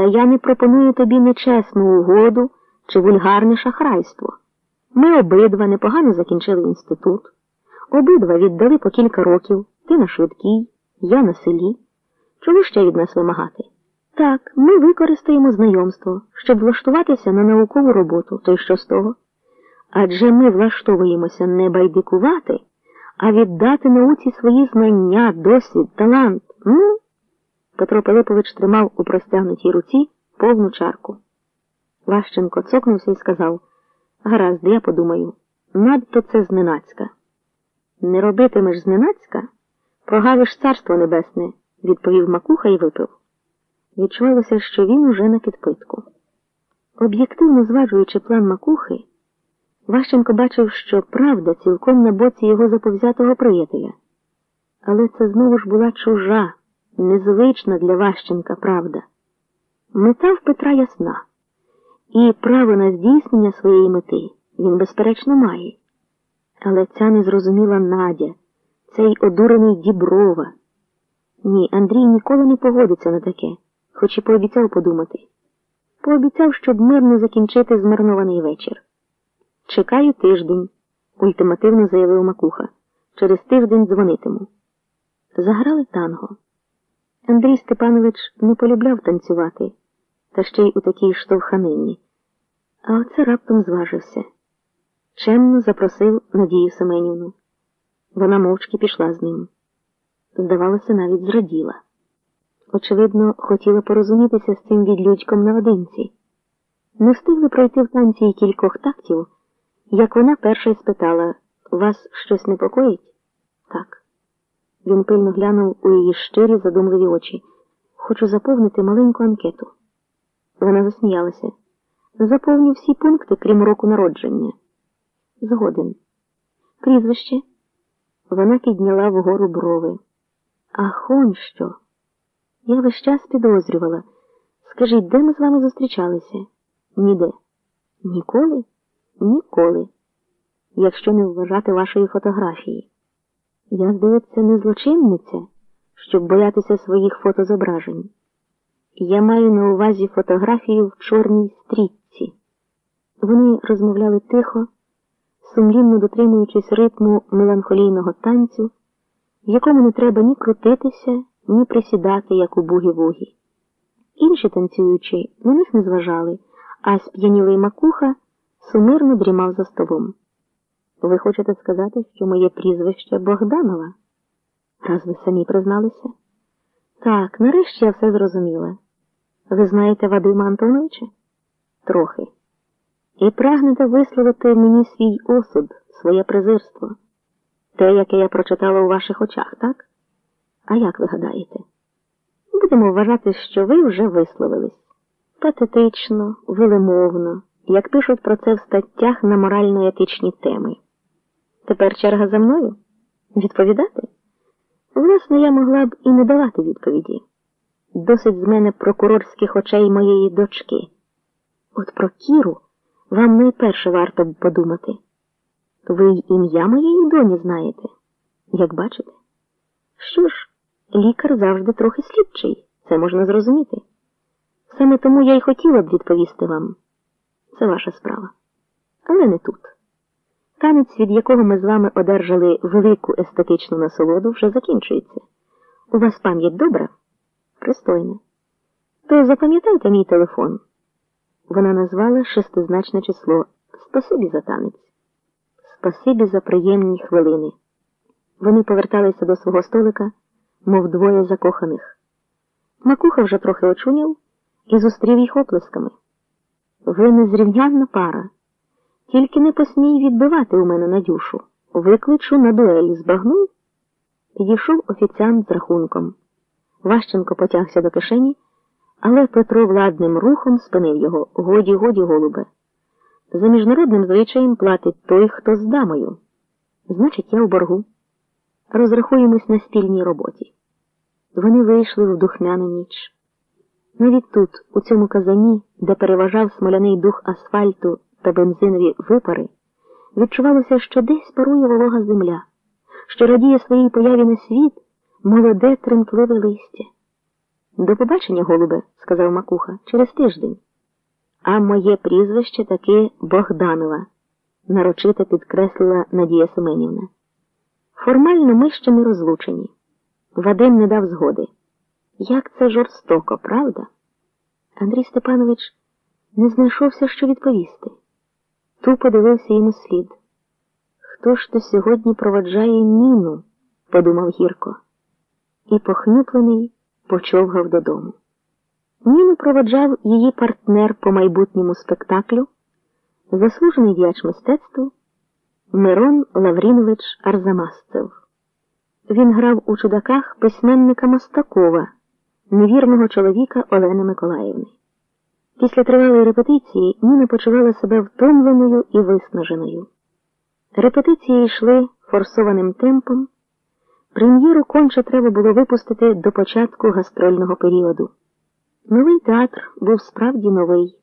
Та я не пропоную тобі нечесну угоду чи вульгарне шахрайство. Ми обидва непогано закінчили інститут, обидва віддали по кілька років, ти на швидкій, я на селі. Чого ще від нас вимагати? Так, ми використаємо знайомство, щоб влаштуватися на наукову роботу, то й що з того? Адже ми влаштовуємося не байдикувати, а віддати науці свої знання, досвід, талант. Ну? Петро Пилипович тримав у простягнутій руці повну чарку. Ващенко цокнувся і сказав Гаразд, я подумаю, надто це зненацька. Не робитимеш зненацька, прогавиш царство небесне, відповів Макуха і випив. Відчувалося, що він уже на підпитку. Об'єктивно зважуючи план Макухи, Ващенко бачив, що правда цілком на боці його заповзятого приятеля. Але це знову ж була чужа, незвична для Ващенка правда. Мета в Петра ясна, і право на здійснення своєї мети він, безперечно, має. Але ця незрозуміла Надя, цей одурений Діброва. Ні, Андрій ніколи не погодиться на таке, хоч і пообіцяв подумати. Пообіцяв, щоб мирно закінчити змарнований вечір. Чекаю тиждень, ультимативно заявив Макуха. Через тиждень дзвонитиму. Заграли танго. Андрій Степанович не полюбляв танцювати, та ще й у такій штовханині. А оце раптом зважився. Чемно запросив Надію Семенівну. Вона мовчки пішла з ним. Здавалося, навіть зраділа. Очевидно, хотіла порозумітися з цим відлюдьком наодинці. Не встигли пройти в танці й кількох тактів, як вона перша й спитала Вас щось непокоїть? Так. Він пильно глянув у її щирі, задумливі очі. Хочу заповнити маленьку анкету. Вона засміялася. Заповню всі пункти, крім року народження. Згоден. Прізвище. Вона підняла вгору брови. Ах, он що? Я весь час підозрювала. Скажіть, де ми з вами зустрічалися? Ніде. Ніколи? Ніколи. Якщо не вважати вашої фотографії. Я, здається, не злочинниця, щоб боятися своїх фотозображень. Я маю на увазі фотографію в чорній стрічці. Вони розмовляли тихо, сумлінно дотримуючись ритму меланхолійного танцю, в якому не треба ні крутитися, ні присідати, як у бугі-вугі. Інші танцюючі на них не зважали, а сп'янілий макуха сумирно дрімав за столом. Ви хочете сказати, що моє прізвище Богданова? Раз ви самі призналися? Так, нарешті я все зрозуміла. Ви знаєте Вадима Антоновича? Трохи. І прагнете висловити мені свій осуд, своє презирство, те, яке я прочитала у ваших очах, так? А як ви гадаєте? Будемо вважати, що ви вже висловились патетично, велемовно, як пишуть про це в статтях на морально-етичні теми. Тепер черга за мною? Відповідати? Власне, я могла б і не давати відповіді. Досить з мене прокурорських очей моєї дочки. От про Кіру вам найперше варто б подумати. Ви й ім'я моєї доні знаєте, як бачите. Що ж, лікар завжди трохи слідчий, це можна зрозуміти. Саме тому я й хотіла б відповісти вам. Це ваша справа. Але не тут. Танець, від якого ми з вами одержали велику естетичну насолоду, вже закінчується. У вас пам'ять добра? Пристойна. То запам'ятайте мій телефон. Вона назвала шестизначне число. Спасибі за танець. Спасибі за приємні хвилини. Вони поверталися до свого столика, мов двоє закоханих. Макуха вже трохи очуняв і зустрів їх оплесками. Ви незрівнянна пара. Тільки не посмій відбивати у мене Надюшу. Викличу на дуель збагнув. Підійшов офіціант з рахунком. Ващенко потягся до кишені, але Петро владним рухом спинив його. Годі, годі, голубе. За міжнародним звичаєм платить той, хто з дамою. Значить, я у боргу. Розрахуємось на спільній роботі. Вони вийшли в духмяну ніч. Навіть тут, у цьому казані, де переважав смоляний дух асфальту та бензинові випари, відчувалося, що десь парує волога земля, що радіє своїй появі на світ молоде тремтливе листя. До побачення, голубе, сказав Макуха, через тиждень. А моє прізвище таки Богданова, нарочито підкреслила Надія Семенівна. Формально ми ще не розлучені. Вадим не дав згоди. Як це жорстоко, правда? Андрій Степанович не знайшовся, що відповісти. Тупо дивився йому слід. Хто ж то сьогодні проводжає Ніну? подумав гірко, і похнюплений почовгав додому. Ніну проводжав її партнер по майбутньому спектаклю, заслужений діяч мистецтва Мирон Лаврінович Арзамасцев. Він грав у чудаках письменника Мостакова, невірного чоловіка Олени Миколаївни. Після тривалої репетиції Ніна почувала себе втомленою і виснаженою. Репетиції йшли форсованим темпом. Прем'єру конче треба було випустити до початку гастрольного періоду. Новий театр був справді новий.